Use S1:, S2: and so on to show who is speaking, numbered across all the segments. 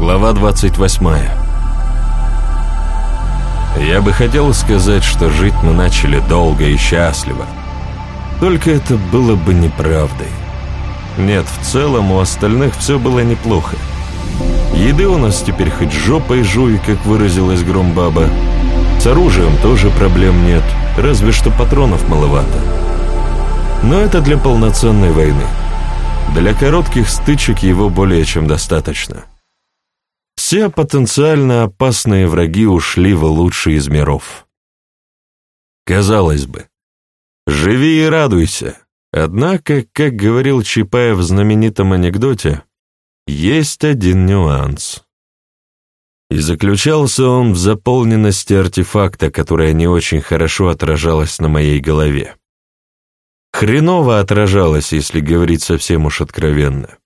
S1: Глава 28 Я бы хотел сказать, что жить мы начали долго и счастливо. Только это было бы неправдой. Нет, в целом у остальных все было неплохо. Еды у нас теперь хоть жопой жуй, как выразилась Громбаба. С оружием тоже проблем нет, разве что патронов маловато. Но это для полноценной войны. Для коротких стычек его более чем достаточно. Все потенциально опасные враги ушли в лучший из миров. Казалось бы, живи и радуйся. Однако, как говорил Чапаев в знаменитом анекдоте, есть один нюанс. И заключался он в заполненности артефакта, которая не очень хорошо отражалась на моей голове. Хреново отражалась, если говорить совсем уж откровенно.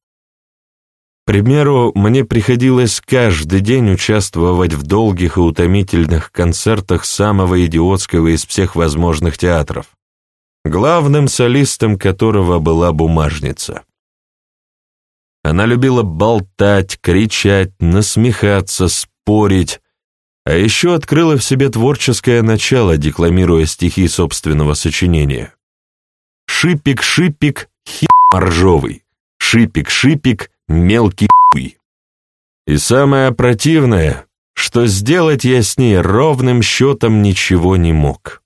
S1: Примеру, мне приходилось каждый день участвовать в долгих и утомительных концертах самого идиотского из всех возможных театров, главным солистом которого была бумажница. Она любила болтать, кричать, насмехаться, спорить, а еще открыла в себе творческое начало, декламируя стихи собственного сочинения. «Шипик-шипик, хуй моржовый, шипик-шипик, мелкий хуй». И самое противное, что сделать я с ней ровным счетом ничего не мог.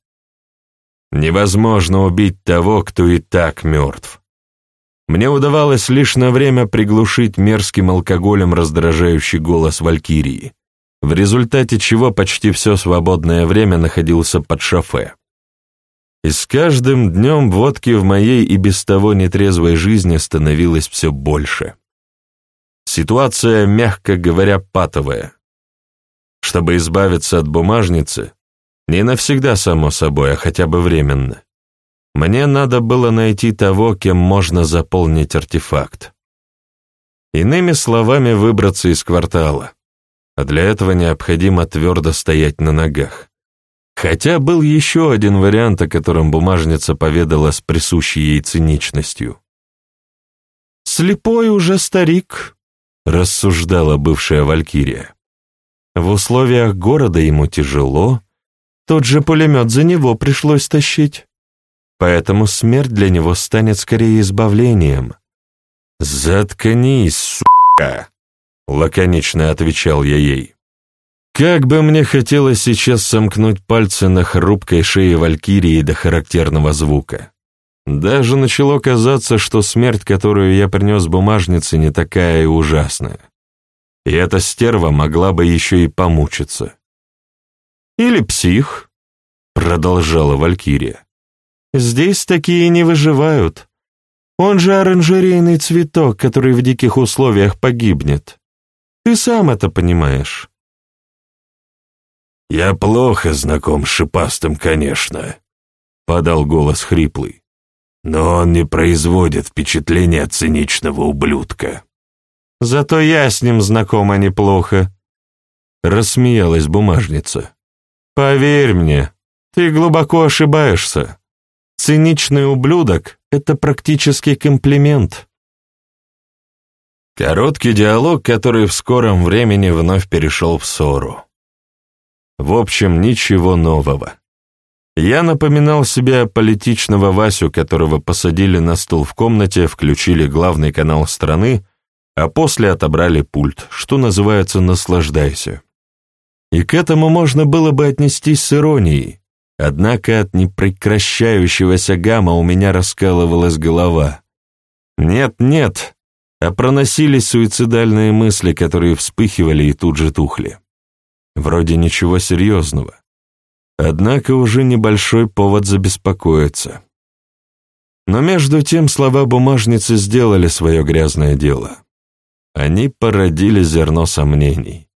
S1: Невозможно убить того, кто и так мертв. Мне удавалось лишь на время приглушить мерзким алкоголем раздражающий голос Валькирии, в результате чего почти все свободное время находился под шофе. И с каждым днем водки в моей и без того нетрезвой жизни становилось все больше. Ситуация, мягко говоря, патовая. Чтобы избавиться от бумажницы, не навсегда, само собой, а хотя бы временно, мне надо было найти того, кем можно заполнить артефакт. Иными словами, выбраться из квартала. А для этого необходимо твердо стоять на ногах. Хотя был еще один вариант, о котором бумажница поведала с присущей ей циничностью.
S2: «Слепой уже старик», — рассуждала бывшая Валькирия. «В условиях города ему тяжело, тот же пулемет за него пришлось тащить поэтому смерть для него станет скорее избавлением.
S1: «Заткнись, сука!» — лаконично отвечал я ей. Как бы мне хотелось сейчас сомкнуть пальцы на хрупкой шее Валькирии до характерного звука. Даже начало казаться, что смерть, которую я принес бумажнице, не такая и ужасная. И эта стерва могла бы еще и помучиться.
S2: «Или псих», — продолжала Валькирия. Здесь такие не выживают. Он же оранжерейный цветок, который в диких условиях погибнет. Ты сам это понимаешь.
S1: «Я плохо знаком с шипастым, конечно», — подал голос хриплый. «Но он не производит впечатления циничного ублюдка».
S2: «Зато я с ним знакома неплохо», — рассмеялась бумажница. «Поверь мне, ты глубоко ошибаешься. Циничный ублюдок — это практически комплимент.
S1: Короткий диалог, который в скором времени вновь перешел в ссору. В общем, ничего нового. Я напоминал себе политичного Васю, которого посадили на стул в комнате, включили главный канал страны, а после отобрали пульт, что называется «наслаждайся». И к этому можно было бы отнестись с иронией, Однако от непрекращающегося гамма у меня раскалывалась голова. Нет-нет, а проносились суицидальные мысли, которые вспыхивали и тут же тухли. Вроде ничего серьезного. Однако уже небольшой повод забеспокоиться. Но между тем слова бумажницы сделали свое грязное дело. Они породили зерно сомнений.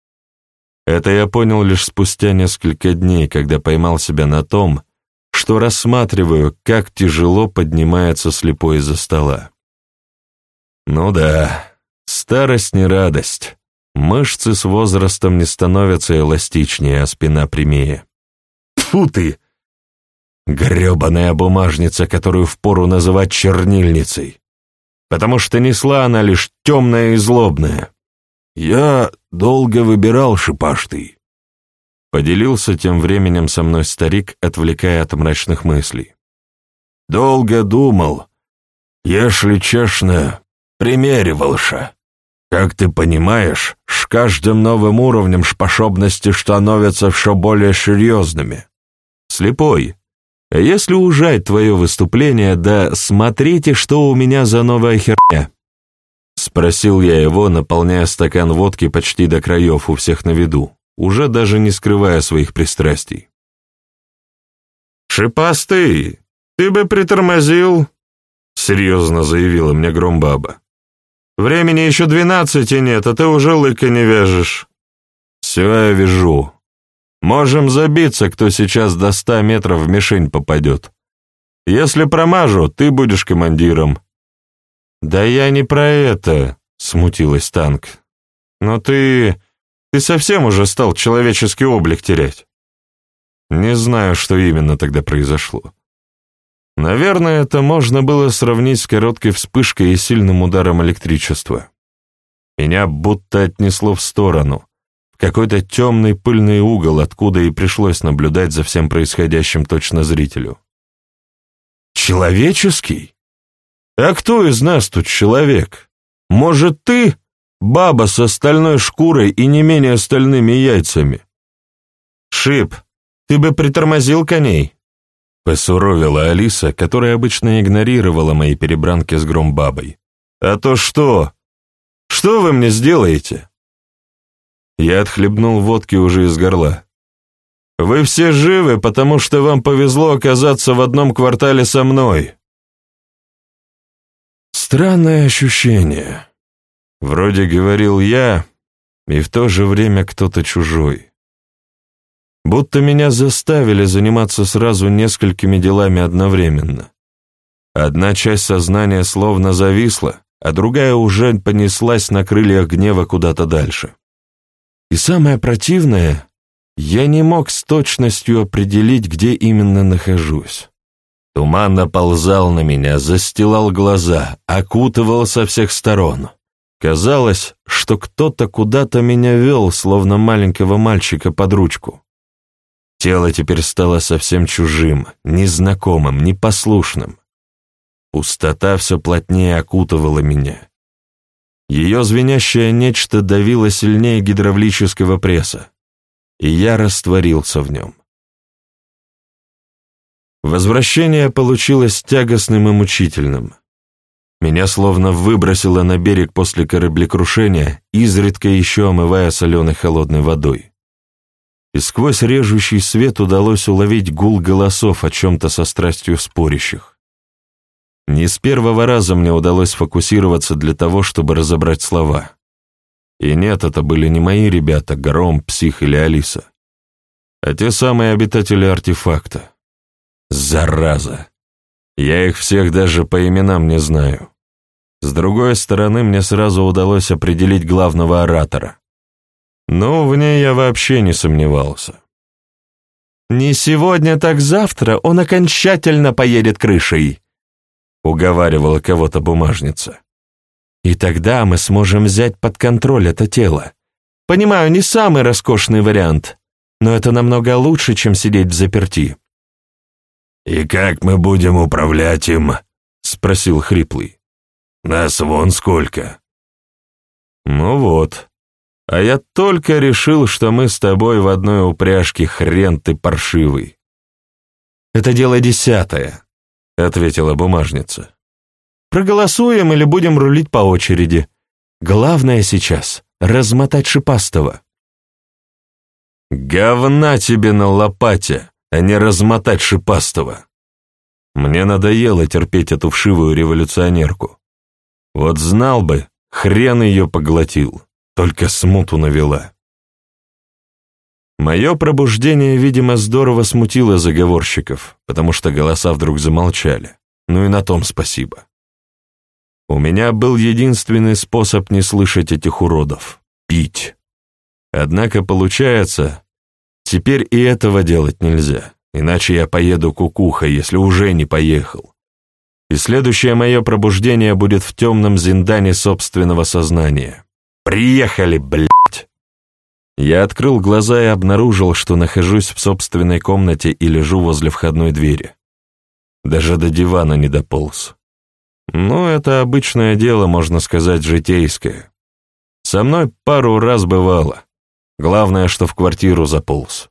S1: Это я понял лишь спустя несколько дней, когда поймал себя на том, что рассматриваю, как тяжело поднимается слепой из-за стола. Ну да, старость не радость. Мышцы с возрастом не становятся эластичнее, а спина прямее. Фу ты! Гребаная бумажница, которую впору называть чернильницей. Потому что несла она лишь темная и злобная. я долго выбирал шипаштый. Поделился тем временем со мной старик, отвлекая от мрачных мыслей. Долго думал, если честно, примеривался. Как ты понимаешь, с каждым новым уровнем способности становятся все более серьезными. Слепой, а если ужать твое выступление, да смотрите, что у меня за новая херня. Спросил я его, наполняя стакан водки почти до краев у всех на виду, уже даже не скрывая своих пристрастий. «Шипастый, ты бы притормозил», — серьезно заявила мне Громбаба. Времени еще двенадцати нет, а ты уже лыка не вяжешь. Все я вяжу. Можем забиться, кто сейчас до ста метров в мишень попадет. Если промажу, ты будешь командиром. Да я не про это, смутилась танк. Но ты... ты совсем уже стал человеческий облик терять. Не знаю, что именно тогда произошло. Наверное, это можно было сравнить с короткой вспышкой и сильным ударом электричества. Меня будто отнесло в сторону, какой-то темный пыльный угол, откуда и пришлось наблюдать за всем происходящим точно зрителю. «Человеческий? А кто из нас тут человек? Может, ты, баба с остальной шкурой и не менее остальными яйцами?» «Шип, ты бы притормозил коней?» Посуровила Алиса, которая обычно игнорировала мои перебранки с Громбабой. «А то что? Что вы мне сделаете?» Я отхлебнул водки уже из горла. «Вы все живы, потому что вам повезло оказаться в одном квартале со мной». Странное ощущение. Вроде говорил я, и в то же время кто-то чужой будто меня заставили заниматься сразу несколькими делами одновременно. Одна часть сознания словно зависла, а другая уже понеслась на крыльях гнева куда-то дальше. И самое противное, я не мог с точностью определить, где именно нахожусь. Туман наползал на меня, застилал глаза, окутывал со всех сторон. Казалось, что кто-то куда-то меня вел, словно маленького мальчика под ручку. Тело теперь стало совсем чужим, незнакомым, непослушным. Пустота все плотнее окутывала меня. Ее звенящее нечто давило сильнее гидравлического пресса, и я растворился в нем. Возвращение получилось тягостным и мучительным. Меня словно выбросило на берег после кораблекрушения, изредка еще омывая соленой холодной водой и сквозь режущий свет удалось уловить гул голосов о чем-то со страстью спорящих. Не с первого раза мне удалось фокусироваться для того, чтобы разобрать слова. И нет, это были не мои ребята, Гром, Псих или Алиса, а те самые обитатели артефакта. Зараза! Я их всех даже по именам не знаю. С другой стороны, мне сразу удалось определить главного оратора. Но в ней я вообще не сомневался. «Не сегодня, так завтра он окончательно поедет крышей», — уговаривала кого-то бумажница. «И тогда мы сможем взять под контроль это тело. Понимаю, не самый роскошный вариант, но это намного лучше, чем сидеть в заперти».
S3: «И как мы будем управлять им?» — спросил Хриплый. «Нас вон сколько».
S1: «Ну вот», а я только решил, что мы с тобой в одной упряжке, хрен ты паршивый.
S2: Это дело десятое, — ответила бумажница. Проголосуем или будем рулить по очереди. Главное сейчас — размотать шипастого.
S1: Говна тебе на лопате, а не размотать шипастого. Мне надоело терпеть эту вшивую революционерку. Вот знал бы, хрен ее поглотил только смуту навела. Мое пробуждение, видимо, здорово смутило заговорщиков, потому что голоса вдруг замолчали. Ну и на том спасибо. У меня был единственный способ не слышать этих уродов — пить. Однако, получается, теперь и этого делать нельзя, иначе я поеду кукуха, если уже не поехал. И следующее мое пробуждение будет в темном зиндане собственного сознания. Приехали, блядь!» Я открыл глаза и обнаружил, что нахожусь в собственной комнате и лежу возле входной двери. Даже до дивана не дополз. Но это обычное дело, можно сказать, житейское. Со мной пару раз бывало. Главное, что в квартиру заполз.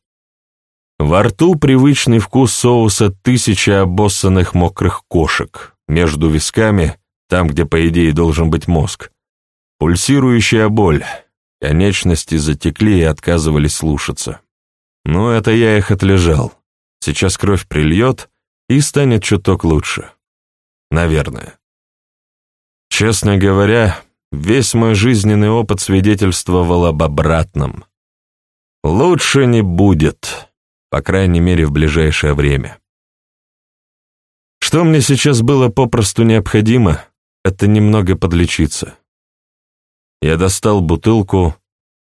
S1: Во рту привычный вкус соуса тысячи обоссанных мокрых кошек. Между висками, там, где, по идее, должен быть мозг. Пульсирующая боль. Конечности затекли и отказывались слушаться. Но это я их отлежал. Сейчас кровь прильет, и станет чуток лучше. Наверное. Честно говоря, весь мой жизненный опыт свидетельствовал об обратном. Лучше не будет, по крайней мере, в ближайшее время. Что мне сейчас было попросту необходимо, это немного подлечиться. Я достал бутылку,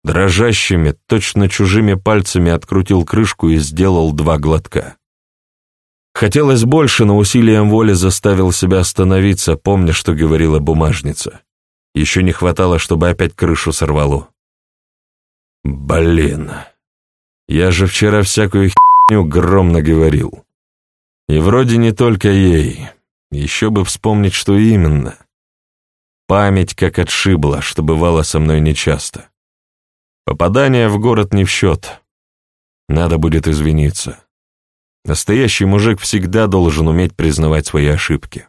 S1: дрожащими, точно чужими пальцами открутил крышку и сделал два глотка. Хотелось больше, но усилием воли заставил себя остановиться, помня, что говорила бумажница. Еще не хватало, чтобы опять крышу сорвало. Блин, я же вчера всякую херню громно говорил. И вроде не только ей. Еще бы вспомнить, что именно. Память как отшибла, что бывало со мной нечасто. Попадание в город не в счет. Надо будет извиниться. Настоящий мужик всегда должен уметь признавать свои ошибки.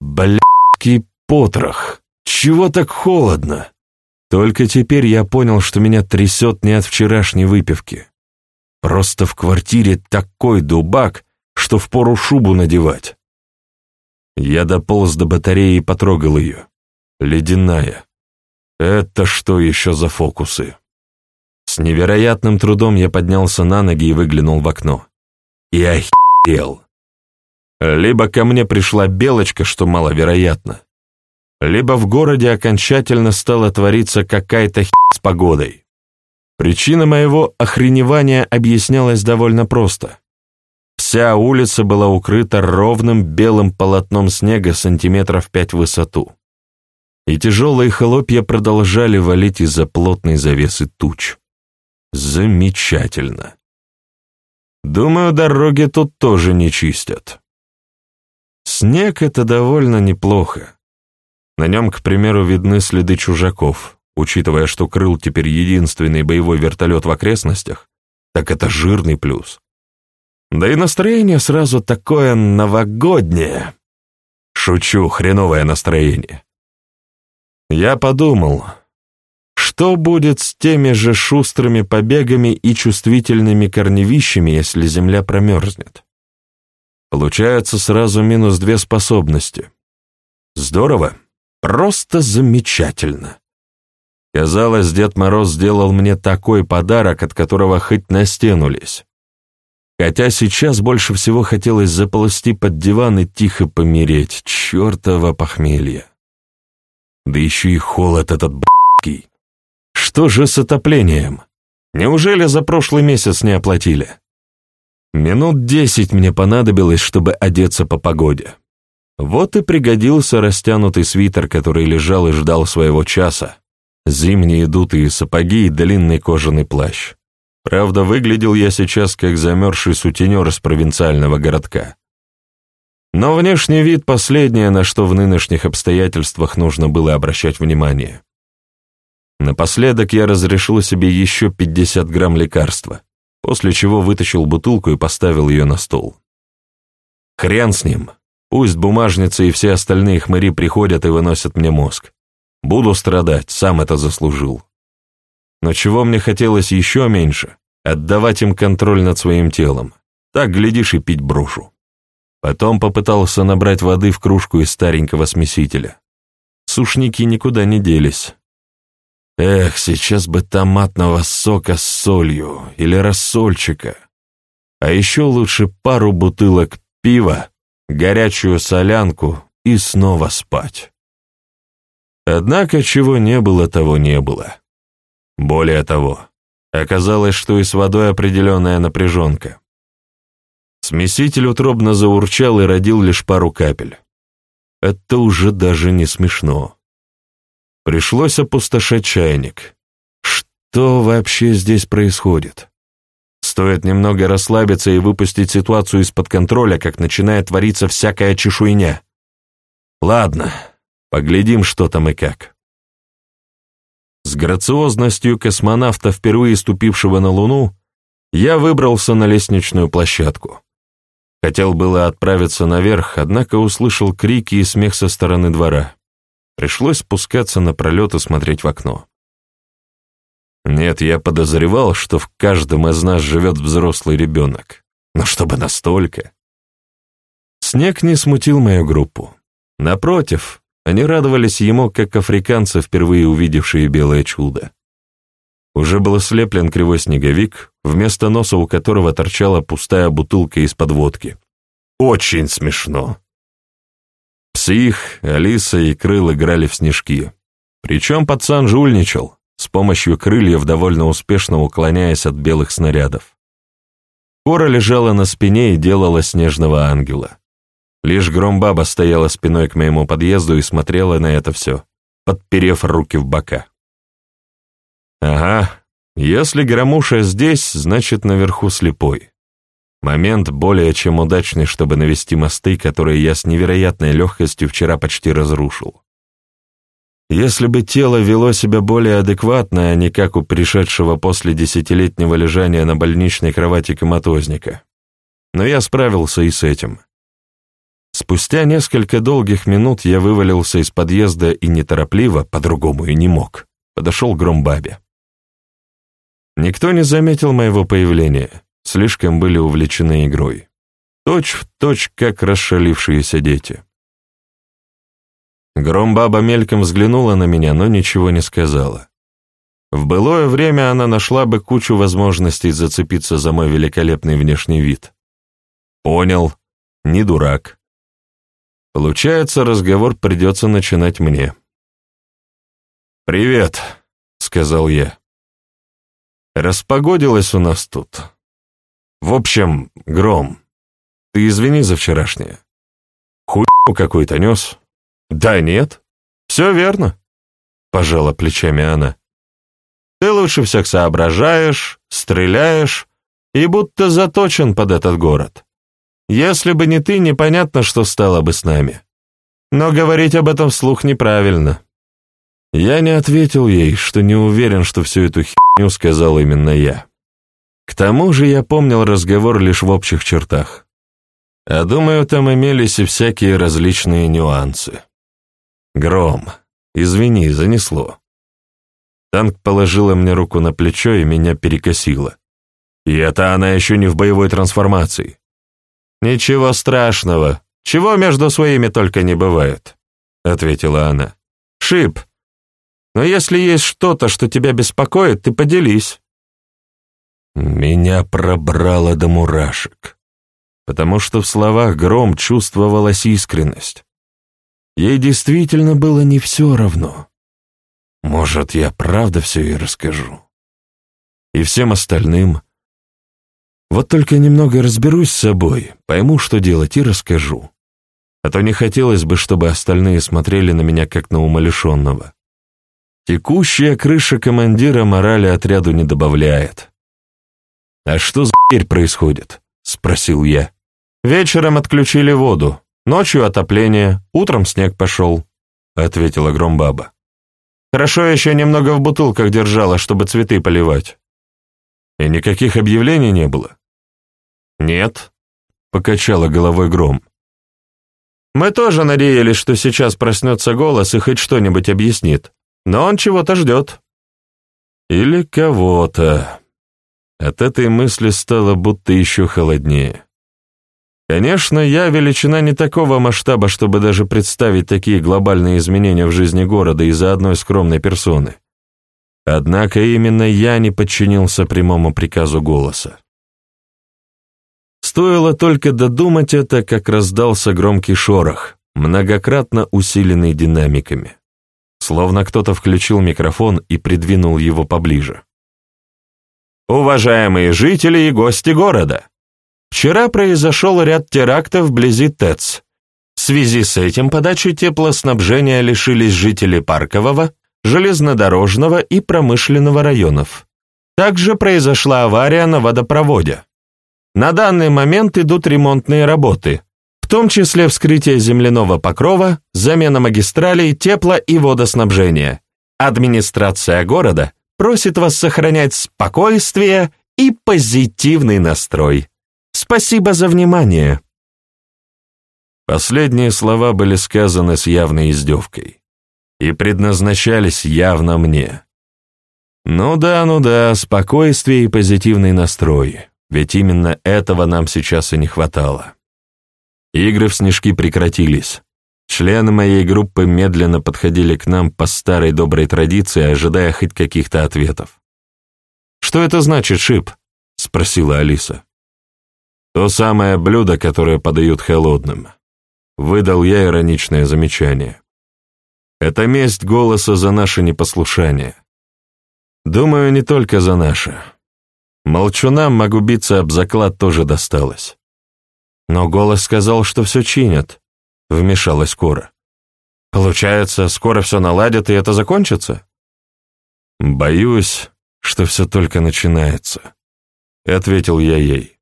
S1: Блядский потрох! Чего так холодно? Только теперь я понял, что меня трясет не от вчерашней выпивки. Просто в квартире такой дубак, что впору шубу надевать. Я дополз до батареи и потрогал ее. Ледяная. Это что еще за фокусы? С невероятным трудом я поднялся на ноги и выглянул в окно. И охерел. Либо ко мне пришла белочка, что маловероятно, либо в городе окончательно стала твориться какая-то херь с погодой. Причина моего охреневания объяснялась довольно просто. Вся улица была укрыта ровным белым полотном снега сантиметров пять в высоту. И тяжелые хлопья продолжали валить из-за плотной завесы туч. Замечательно. Думаю, дороги тут тоже не чистят. Снег — это довольно неплохо. На нем, к примеру, видны следы чужаков. Учитывая, что Крыл теперь единственный боевой вертолет в окрестностях, так это жирный плюс. Да и настроение сразу такое новогоднее. Шучу, хреновое настроение. Я подумал, что будет с теми же шустрыми побегами и чувствительными корневищами, если земля промерзнет? Получается сразу минус две способности. Здорово, просто замечательно. Казалось, Дед Мороз сделал мне такой подарок, от которого хоть на стену лезь. Хотя сейчас больше всего хотелось заползти под диван и тихо помереть, чертово похмелье. Да еще и холод этот б***ский. Что же с отоплением? Неужели за прошлый месяц не оплатили? Минут десять мне понадобилось, чтобы одеться по погоде. Вот и пригодился растянутый свитер, который лежал и ждал своего часа. Зимние дутые сапоги и длинный кожаный плащ. Правда, выглядел я сейчас как замерзший сутенер из провинциального городка. Но внешний вид — последнее, на что в нынешних обстоятельствах нужно было обращать внимание. Напоследок я разрешил себе еще 50 грамм лекарства, после чего вытащил бутылку и поставил ее на стол. Хрен с ним. Пусть бумажница и все остальные хмыри приходят и выносят мне мозг. Буду страдать, сам это заслужил. Но чего мне хотелось еще меньше — отдавать им контроль над своим телом. Так, глядишь, и пить брошу. Потом попытался набрать воды в кружку из старенького смесителя. Сушники никуда не делись, Эх, сейчас бы томатного сока с солью или рассольчика. А еще лучше пару бутылок пива, горячую солянку и снова спать. Однако чего не было, того не было. Более того, оказалось, что и с водой определенная напряженка. Смеситель утробно заурчал и родил лишь пару капель. Это уже даже не смешно.
S2: Пришлось опустошать чайник. Что вообще здесь происходит? Стоит немного расслабиться и выпустить ситуацию из-под контроля, как начинает твориться всякая чешуйня. Ладно, поглядим, что там и как. Грациозностью космонавта, впервые ступившего на Луну, я выбрался на лестничную площадку. Хотел было отправиться наверх, однако услышал крики и смех со стороны двора. Пришлось спускаться напролет и смотреть в окно. Нет, я подозревал, что в каждом из нас живет взрослый ребенок. Но чтобы настолько... Снег не смутил мою группу. Напротив, они радовались ему, как африканцы, впервые увидевшие белое чудо. Уже был слеплен кривой снеговик, вместо носа у которого торчала пустая бутылка из-под водки. Очень смешно. Псих, Алиса и Крыл играли в снежки. Причем пацан жульничал, с помощью крыльев довольно успешно уклоняясь от белых снарядов. Кора лежала на спине и делала снежного ангела. Лишь Громбаба стояла спиной к моему подъезду и смотрела на это все, подперев руки в бока. Ага, если Громуша здесь, значит наверху слепой. Момент более чем удачный, чтобы навести мосты, которые я с невероятной легкостью вчера почти разрушил. Если бы тело вело себя более адекватно, а не как у пришедшего после десятилетнего лежания на больничной кровати коматозника. Но я справился и с этим. Спустя несколько долгих минут я вывалился из подъезда и неторопливо, по-другому и не мог, подошел к Громбабе. Никто не заметил моего появления слишком были увлечены игрой. Точь в точь, как расшалившиеся дети. Громбаба мельком взглянула на меня, но ничего не сказала. В былое время она нашла бы кучу возможностей зацепиться за мой великолепный внешний вид. Понял, не дурак. Получается, разговор придется начинать мне. «Привет», — сказал я. «Распогодилось у нас тут. В общем, Гром, ты извини за вчерашнее. Хуйню какой-то нес? Да нет, все верно, пожала плечами она. Ты лучше всех соображаешь, стреляешь и будто заточен под этот город. Если бы не ты, непонятно, что стало бы с нами. Но говорить об этом вслух неправильно. Я не ответил ей, что не уверен, что всю эту херню сказал именно я. К тому же я помнил разговор лишь в общих чертах. А думаю, там имелись и всякие различные нюансы. Гром, извини, занесло. Танк положила мне руку на плечо и меня перекосило. И это она еще не в боевой трансформации. «Ничего страшного. Чего между своими только не бывает», — ответила она. «Шип, но если есть что-то, что тебя беспокоит, ты поделись». Меня пробрало до мурашек, потому что в словах Гром чувствовалась искренность. Ей действительно было не все равно. Может, я правда все ей расскажу. И всем остальным. Вот только немного разберусь с собой, пойму, что делать, и расскажу. А то не хотелось бы, чтобы остальные смотрели на меня как на умалишенного. Текущая крыша командира морали отряду не добавляет. «А что за херь происходит?» — спросил я. «Вечером отключили воду, ночью отопление, утром снег пошел», — ответила Громбаба. «Хорошо еще немного в бутылках держала, чтобы цветы поливать». «И никаких объявлений не было?» «Нет», — покачала головой Гром. «Мы тоже надеялись, что сейчас проснется голос и хоть что-нибудь объяснит, но он чего-то ждет». «Или кого-то», от этой мысли стало будто еще холоднее. Конечно, я величина не такого масштаба, чтобы даже представить такие глобальные изменения в жизни города из-за одной скромной персоны. Однако именно я не подчинился прямому приказу голоса. Стоило только додумать это, как раздался громкий шорох, многократно усиленный динамиками. Словно кто-то включил микрофон и придвинул его поближе. Уважаемые жители и гости города, вчера произошел ряд терактов вблизи ТЭЦ. В связи с этим подачи теплоснабжения лишились жители Паркового, железнодорожного и промышленного районов. Также произошла авария на водопроводе. На данный момент идут ремонтные работы, в том числе вскрытие земляного покрова, замена магистралей, тепло- и водоснабжения. Администрация города просит вас сохранять спокойствие и позитивный настрой. Спасибо за внимание.
S1: Последние слова были сказаны с явной издевкой и предназначались явно мне. Ну да, ну да, спокойствие и позитивный настрой, ведь именно этого нам сейчас и не хватало. Игры в снежки прекратились. Члены моей группы медленно подходили к нам по старой доброй традиции, ожидая хоть каких-то ответов.
S2: «Что это значит, Шип?» — спросила Алиса.
S1: «То самое блюдо, которое подают холодным», — выдал я ироничное замечание. «Это месть голоса за наше непослушание. Думаю, не только за наше. Молчунам могу биться об заклад тоже досталось.
S2: Но голос сказал, что все чинят», — вмешалась Кора. «Получается, скоро все наладят, и это закончится?»
S1: «Боюсь, что все только начинается», — ответил я ей.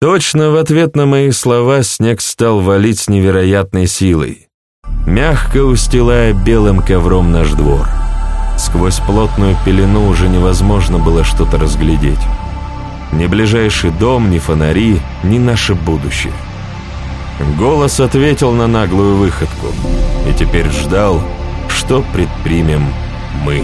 S1: Точно в ответ на мои слова снег стал валить с невероятной силой, мягко устилая белым ковром наш двор. Сквозь плотную пелену уже невозможно было что-то разглядеть. Ни ближайший дом, ни фонари, ни наше будущее. Голос ответил на наглую выходку и теперь ждал, что предпримем мы.